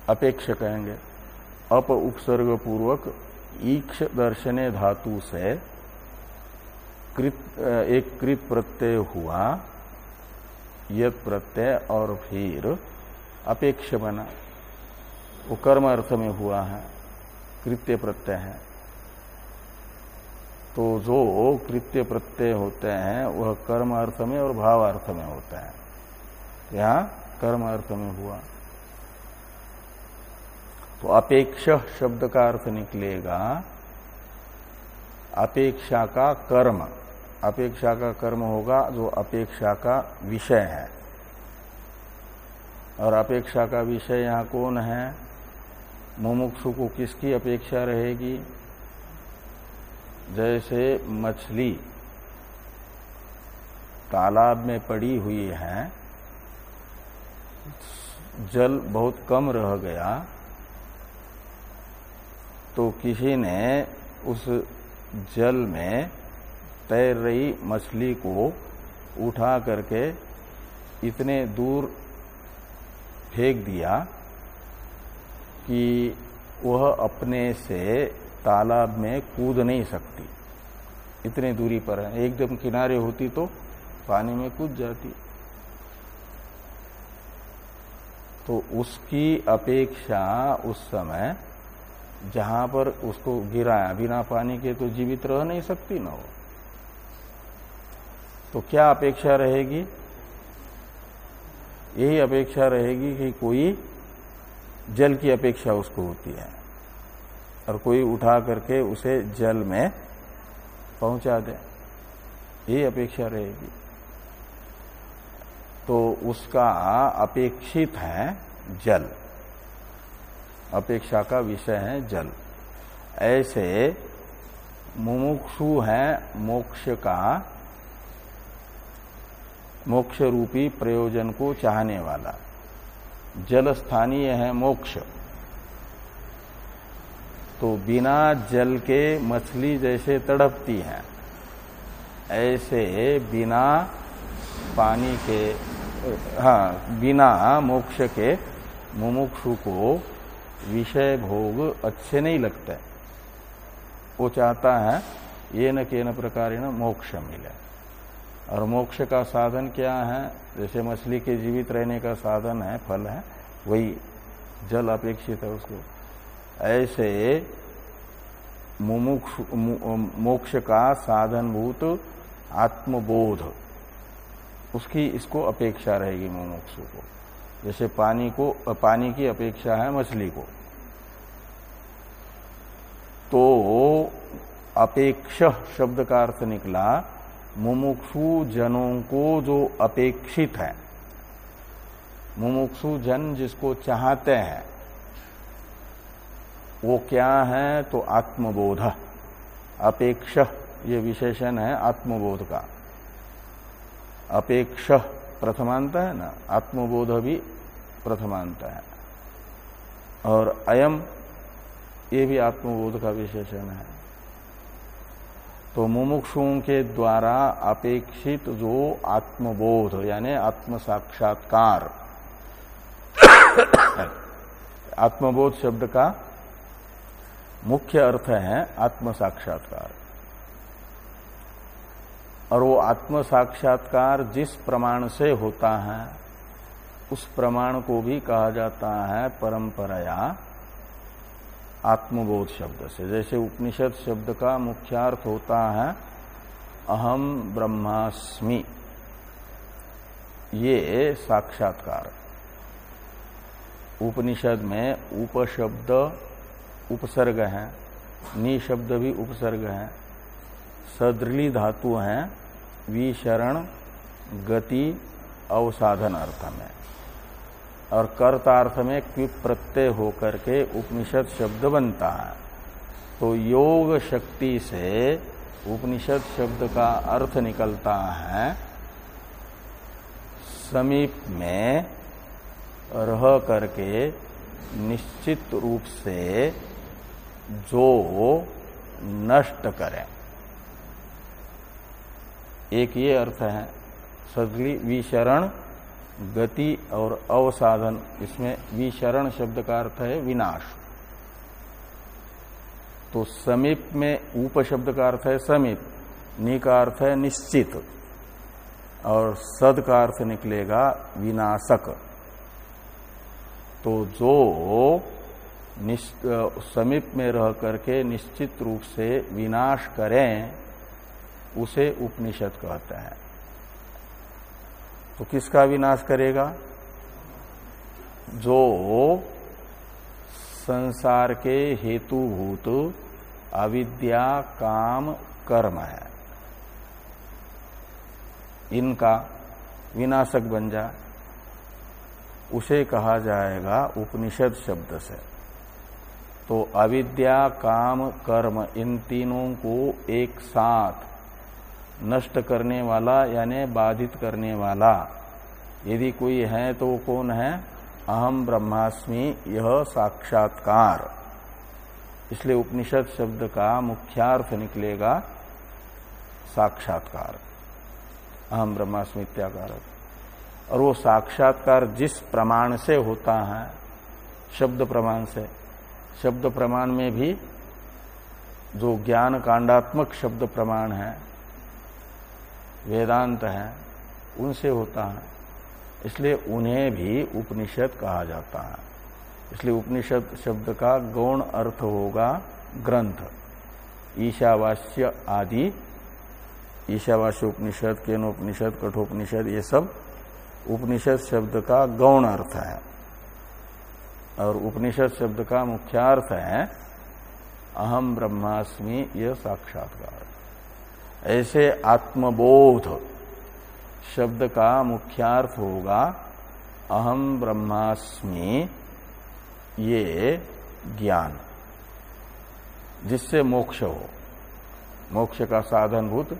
अपेक्ष कहेंगे। अप उपसर्ग पूर्वक ईक्ष दर्शने धातु से कृत, एक कृत प्रत्यय हुआ, यद प्रत्यय और फिर अपेक्ष बना। वो कर्म अर्थ में हुआ है, कृत्य प्रत्यय है। तो जो कृत्य प्रत्यय होते हैं, वह कर्म अर्थ में और भाव अर्थ में होते हैं। यहाँ कर्म अर्थ में हुआ। तो अपेक्ष शब्द का अर्थ निकलेगा, अपेक्षा का कर्म। अपेक्षा का कर्म होगा जो अपेक्षा का विषय है। और अपेक्षा का विषय यहाँ कौन है? मुमुक्षु को किसकी अपेक्षा रहेगी? जैसे मछली तालाब में पड़ी हुई है, जल बहुत कम रह गया तो किसी ने उस जल में तैर रही मछली को उठा करके इतने दूर फेंक दिया कि वह अपने से तालाब में कूद नहीं सकती। इतनी दूरी पर है। एकदम किनारे होती तो पानी में कूद जाती। तो उसकी अपेक्षा उस समय जहाँ पर उसको गिराया, बिना पानी के तो जीवित रह नहीं सकती ना वो। तो क्या अपेक्षा रहेगी? यही अपेक्षा रहेगी कि कोई जल की अपेक्षा उसको होती है। और कोई उठा करके उसे जल में पहुँचा दे, ये अपेक्षा रहेगी। तो उसका अपेक्षित है जल। अपेक्षा का विषय है जल। ऐसे मुमुक्षु है मोक्ष का, मोक्ष रूपी प्रयोजन को चाहने वाला। जल स्थानीय है मोक्ष। तो बिना जल के मछली जैसे तड़पती है। ऐसे बिना पानी के हाँ बिना मोक्ष के मुमुक्षु को विषय भोग अच्छे नहीं लगते। वो चाहता है, ये न के न प्रकार मोक्ष मिले। और मोक्ष का साधन क्या है? जैसे मछली के जीवित रहने का साधन है, फल है, वही जल अपेक्षित है उसको। ऐसे मुमुक्ष मोक्ष का साधनभूत आत्मबोध, उसकी इसको अपेक्षा रहेगी मुमुक्षु को। जैसे पानी को, पानी की अपेक्षा है मछली को। तो अपेक्ष शब्द का अर्थ निकला मुमुक्षु जनों को जो अपेक्षित है। मुमुक्षु जन जिसको चाहते हैं, वो क्या है? तो आत्मबोध। अपेक्ष, ये विशेषण है आत्मबोध का। अपेक्ष प्रथमांत है ना? आत्मबोध भी प्रथमांत है। और अयम, ये भी आत्मबोध का विशेषण है। तो मुमुक्षुओं के द्वारा अपेक्षित जो आत्मबोध, यानी आत्म साक्षात्कार <coughs> आत्मबोध शब्द का मुख्य अर्थ है आत्म साक्षात्कार और वो आत्म साक्षात्कार जिस प्रमाण से होता है, उस प्रमाण को भी कहा जाता है परंपराया आत्मबोध शब्द से। जैसे उपनिषद शब्द का मुख्यार्थ होता है, अहम ब्रह्मास्मि। ये साक्षात्कार। उपनिषद में उपशब्द उपसर्ग है नि शब्द भी उपसर्ग है, सदृली धातु हैं, विशरण, गति, अवसाधन अर्थ में। और कर्तार्थ में क्विप प्रत्यय होकर के उपनिषद शब्द बनता है। तो योग शक्ति से उपनिषद शब्द का अर्थ निकलता है, समीप में रह करके निश्चित रूप से जो नष्ट करें। एक ये अर्थ है सगली विशरण गति और अवसाधन इसमें विशरण शब्द का अर्थ है विनाश। तो समीप में उप शब्द का अर्थ है समीप, नि का अर्थ है निश्चित, और सद का अर्थ निकलेगा विनाशक। तो जो समीप में रह करके निश्चित रूप से विनाश करें, उसे उपनिषद कहते हैं। तो किसका विनाश करेगा? जो संसार के हेतुभूत अविद्या, काम, कर्म है, इनका विनाशक बन जाए उसे कहा जाएगा उपनिषद शब्द से। तो अविद्या, काम, कर्म, इन तीनों को एक साथ नष्ट करने वाला, यानी बाधित करने वाला। यदि कोई है तो वो कौन है? अहम ब्रह्मास्मि, यह साक्षात्कार। इसलिए उपनिषद शब्द का मुख्यार्थ निकलेगा साक्षात्कार। अहम ब्रह्मास्मि इत्याकार। और वो साक्षात्कार जिस प्रमाण से होता है, शब्द प्रमाण से, शब्द प्रमाण में भी जो ज्ञान कांडात्मक शब्द प्रमाण है वेदांत है, उनसे होता है। इसलिए उन्हें भी उपनिषद कहा जाता है। इसलिए उपनिषद शब्द का गौण अर्थ होगा ग्रंथ। ईशावास्य आदि, ईशावास्य उपनिषद, केनोपनिषद, कठोपनिषद, ये सब उपनिषद शब्द का गौण अर्थ है। और उपनिषद शब्द का मुख्यार्थ है अहम ब्रह्मास्मि यह साक्षात्कार। ऐसे आत्मबोध शब्द का मुख्यार्थ होगा अहम ब्रह्मास्मि, ये ज्ञान, जिससे मोक्ष हो। मोक्ष का साधनभूत,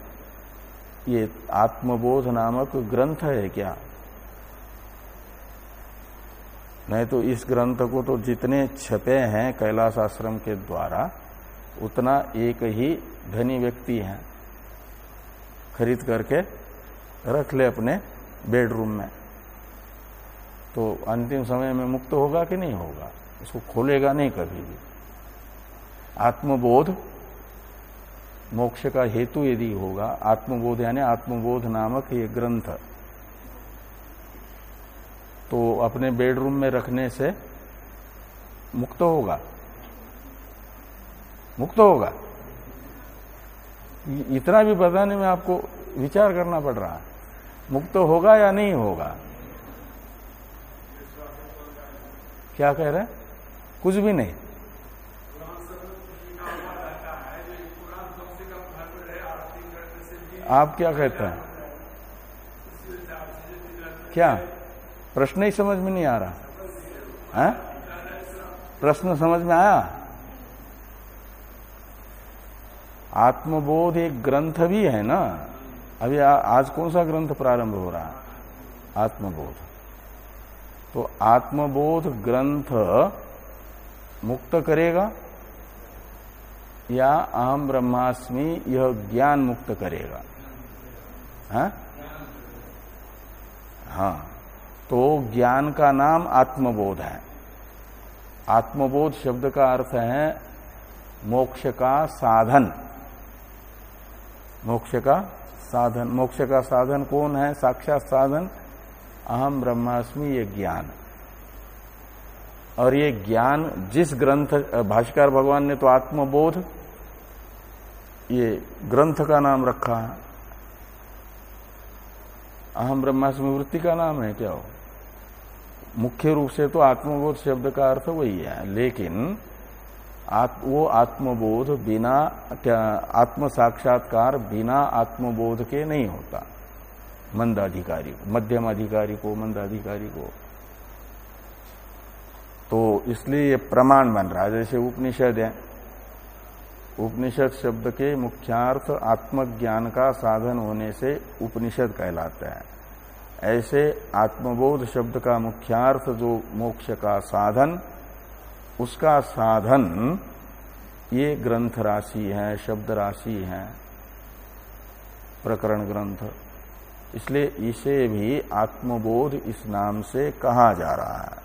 ये आत्मबोध नामक ग्रंथ है क्या? नहीं तो इस ग्रंथ को तो जितने छपे हैं कैलाश आश्रम के द्वारा, उतना एक ही धनी व्यक्ति है। खरीद करके रख ले अपने बेडरूम में। तो अंतिम समय में मुक्त होगा कि नहीं होगा? उसको खोलेगा नहीं कभी भी। आत्मबोध, मोक्ष का हेतु यदि होगा, आत्मबोध यानी आत्मबोध नामक ये ग्रंथ। तो अपने बेडरूम में रखने से मुक्त होगा? मुक्त होगा। इतना भी बताने में आपको विचार करना पड़ रहा है। मुक्त होगा या नहीं होगा? क्या कह रहे हैं? कुछ भी नहीं। आप क्या कहते हैं? क्या? प्रश्न ही समझ में नहीं आ रहा। है? प्रश्न समझ में आया? आत्मबोध एक ग्रंथ भी है ना? अभी आ, आज कौन सा ग्रंथ प्रारंभ हो रहा है? आत्मबोध। तो आत्मबोध ग्रंथ मुक्त करेगा या अहम ब्रह्मास्मि यह ज्ञान मुक्त करेगा? हा? हाँ। तो ज्ञान का नाम आत्मबोध है। आत्मबोध शब्द का अर्थ है मोक्ष का साधन। मोक्ष का साधन। मोक्ष का साधन कौन है? साक्षात साधन अहम ब्रह्मास्मि, ये ज्ञान। और ये ज्ञान जिस ग्रंथ, भाष्कर भगवान ने तो आत्मबोध, ये ग्रंथ का नाम रखा है। अहम ब्रह्मास्मि वृत्ति का नाम है क्या हो मुख्य रूप से तो आत्मबोध शब्द का अर्थ वही है। लेकिन आत, वो आत्मबोध बिना क्या आत्म साक्षात्कार बिना आत्मबोध के नहीं होता। मंद अधिकारी मध्यम अधिकारी को मंद अधिकारी को। तो इसलिए ये प्रमाण बन रहा है जैसे उपनिषद है। उपनिषद शब्द के मुख्यार्थ आत्मज्ञान का साधन होने से उपनिषद कहलाता है। ऐसे आत्मबोध शब्द का मुख्यार्थ जो मोक्ष का साधन उसका साधन ये ग्रंथ राशि है, शब्द राशि है, प्रकरण ग्रंथ। इसलिए इसे भी आत्मबोध इस नाम से कहा जा रहा है।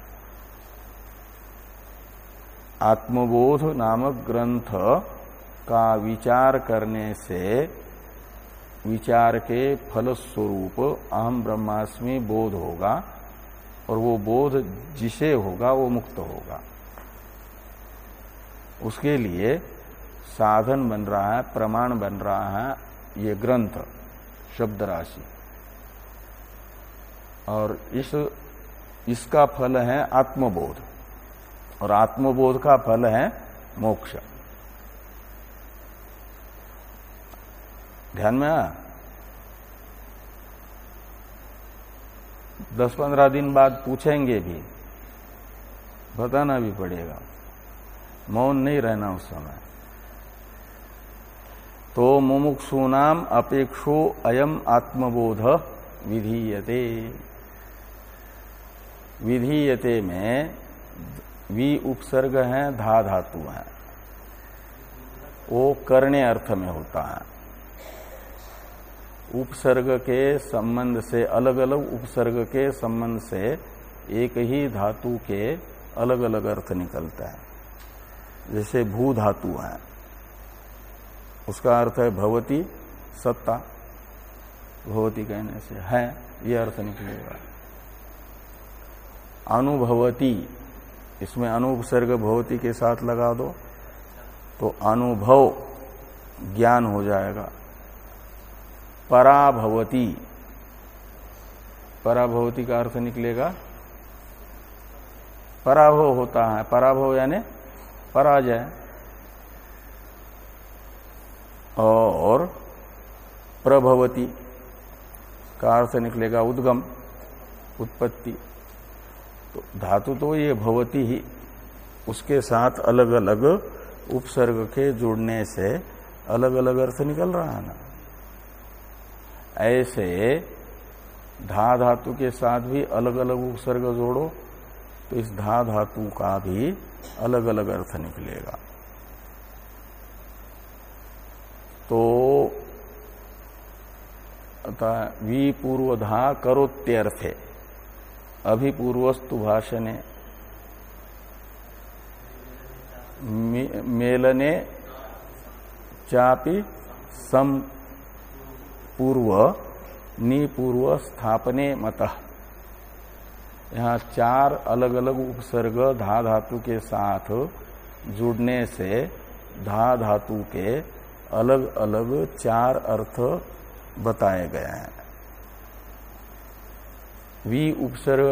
आत्मबोध नामक ग्रंथ का विचार करने से विचार के फलस्वरूप अहम ब्रह्मास्मि बोध होगा और वो बोध जिसे होगा वो मुक्त होगा। उसके लिए साधन बन रहा है, प्रमाण बन रहा है, ये ग्रंथ, शब्द राशि। और इस, इसका फल है आत्मबोध। और आत्मबोध का फल है मोक्ष। ध्यान में आ दस पंद्रह दिन बाद पूछेंगे भी। बताना भी पड़ेगा। मौन नहीं रहना उस समय। तो मुमुक्षु नाम अपेक्षो अयम आत्मबोध विधीयते। विधीयते में वी उपसर्ग है, धा धातु है। वो करने अर्थ में होता है। उपसर्ग के संबंध से अलग अलग उपसर्ग के संबंध से एक ही धातु के अलग अलग अर्थ निकलता है। जैसे भू धातु है। उसका अर्थ है भवती सत्ता। भवती कहने से है, ये अर्थ निकलेगा। अनुभवती, इसमें अनुपसर्ग भवती के साथ लगा दो तो अनुभव ज्ञान हो जाएगा। पराभवती पराभवती का अर्थ निकलेगा। पराभव होता है, पराभव यानी पराजय और प्रभवती का अर्थ निकलेगा उद्गम, उत्पत्ति। तो धातु तो ये भवती ही, उसके साथ अलग अलग उपसर्ग के जुड़ने से अलग अलग अर्थ निकल रहा है ना। ऐसे धा धातु के साथ भी अलग अलग उपसर्ग जोड़ो तो इस धा धातु का भी अलग अलग अर्थ निकलेगा। तो विपूर्वधा करोत्यर्थे। अभिपूर्वस्तु भाषणे। मेलने चापि सम पूर्व निपूर्व स्थापने मत। यहाँ चार अलग अलग उपसर्ग धा धातु के साथ जुड़ने से धा धातु के अलग अलग चार अर्थ बताए गए हैं। वी उपसर्ग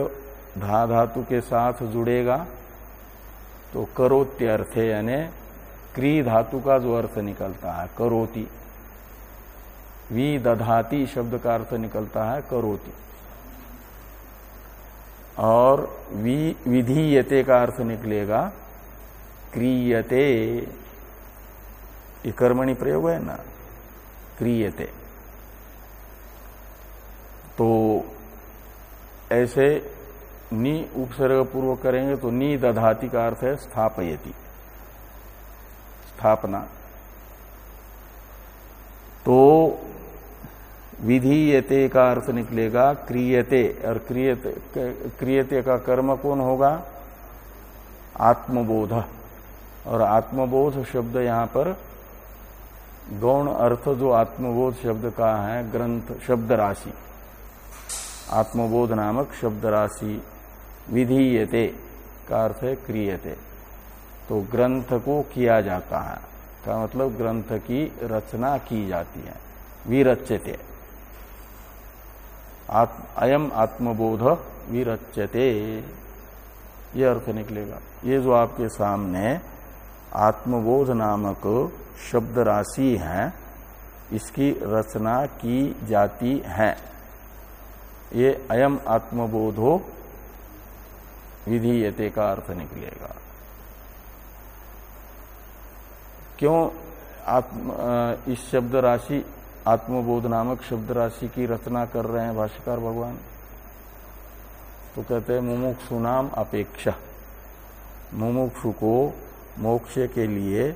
धा धातु के साथ जुड़ेगा तो करोत्यर्थे यानी क्री धातु का जो अर्थ निकलता है, करोति। वी दधाती शब्द का अर्थ निकलता है, करोति। और विधीयते का अर्थ निकलेगा, क्रियते। ये कर्मणि प्रयोग है ना? क्रियते। तो ऐसे नी उपसर्ग पूर्वक करेंगे तो नी दधाती का अर्थ है स्थापयति। स्थापना। तो विधीयते का अर्थ निकलेगा, क्रियते, और क्रियते क्रियते का कर्म कौन होगा? आत्मबोध। और आत्मबोध शब्द यहाँ पर गौण अर्थ जो आत्मबोध शब्द का है, ग्रंथ शब्द राशि। आत्मबोध नामक शब्द राशि, विधीयते का अर्थ है क्रियते। तो ग्रंथ को किया जाता है। का मतलब ग्रंथ की रचना की जाती है। विरच्यते। आत्म, अयम आत्मबोध विरच्यते। ये अर्थ निकलेगा। ये जो आपके सामने आत्मबोध नामक शब्द राशि है इसकी रचना की जाती है। ये अयम आत्मबोधो विधीयते का अर्थ निकलेगा। क्यों आत्म इस शब्द राशि आत्मबोध नामक शब्द राशि की रचना कर रहे हैं भाष्यकार भगवान। तो कहते हैं, मुमुक्षु नाम अपेक्षा। मुमुक्षु को मोक्ष के लिए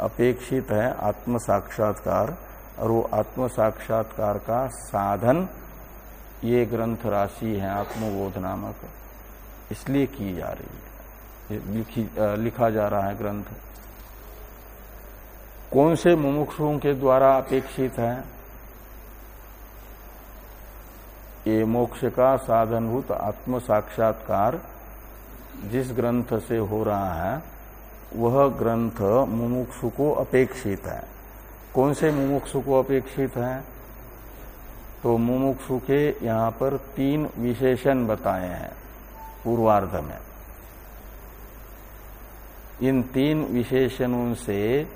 अपेक्षित है आत्म साक्षात्कार और वो आत्म साक्षात्कार का साधन ये ग्रंथ राशि है आत्मबोध नामक। इसलिए की जा रही है। लिखी लिखा जा रहा है ग्रंथ। कौन से मुमुक्षुओं के द्वारा अपेक्षित है? ये मोक्ष का साधनभूत आत्म साक्षात्कार जिस ग्रंथ से हो रहा है, वह ग्रंथ मुमुक्षु को अपेक्षित है। कौन से मुमुक्षु को अपेक्षित है? तो मुमुक्षु के यहाँ पर तीन विशेषण बताए हैं पूर्वार्ध में। इन तीन विशेषणों से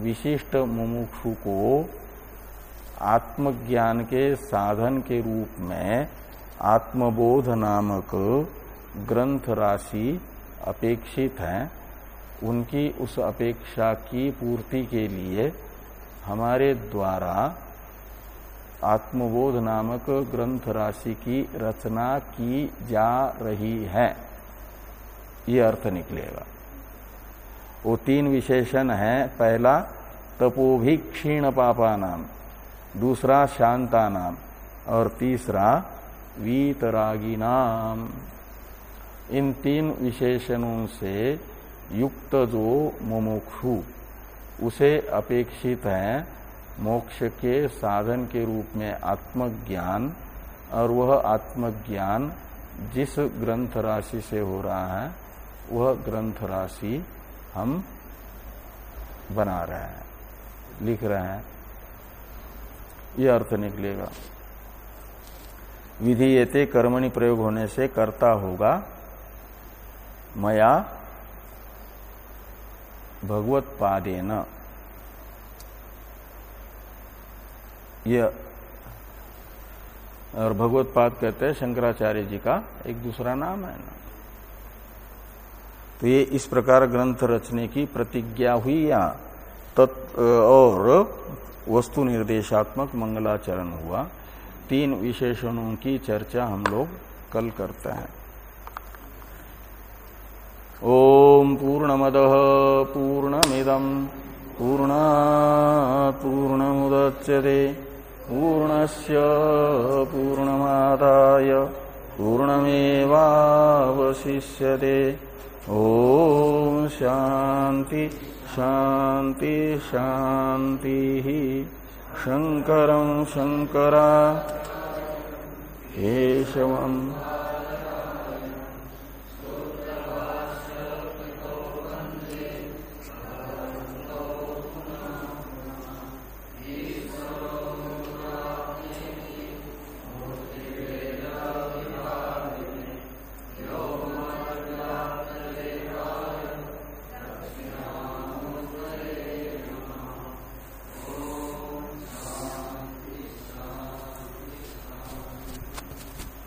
विशिष्ट मुमुक्षु को आत्मज्ञान के साधन के रूप में आत्मबोध नामक ग्रंथ राशि अपेक्षित है। उनकी उस अपेक्षा की पूर्ति के लिए हमारे द्वारा आत्मबोध नामक ग्रंथ राशि की रचना की जा रही है। ये अर्थ निकलेगा। वो तीन विशेषण है। पहला, तपोभी क्षीण पापा नाम दूसरा शांता नाम और तीसरा वीतरागी नाम इन तीन विशेषणों से युक्त जो मुमुक्षु, उसे अपेक्षित है मोक्ष के साधन के रूप में आत्मज्ञान, और वह आत्मज्ञान जिस ग्रंथ राशि से हो रहा है, वह ग्रंथ राशि हम बना रहे हैं, लिख रहे हैं। यह अर्थ निकलेगा। विधीयते कर्मणि प्रयोग होने से कर्ता होगा, मया भगवत पादेन। ये और भगवत पाद कहते हैं शंकराचार्य जी का एक दूसरा नाम है। ना तो ये इस प्रकार ग्रंथ रचने की प्रतिज्ञा हुई या तत् और वस्तु निर्देशात्मक मंगलाचरण हुआ। तीन विशेषणों की चर्चा हम लोग कल करते हैं। ओम पूर्ण मद पूर्ण पूर्णमद पूर्णमिदम पूर्णा पूर्णमुदच्यते। पूर्णस्य पूर्णमादाय पूर्णमेवावशिष्यते। ओम शांति शांति शांति शंकर शंकरा केशवम्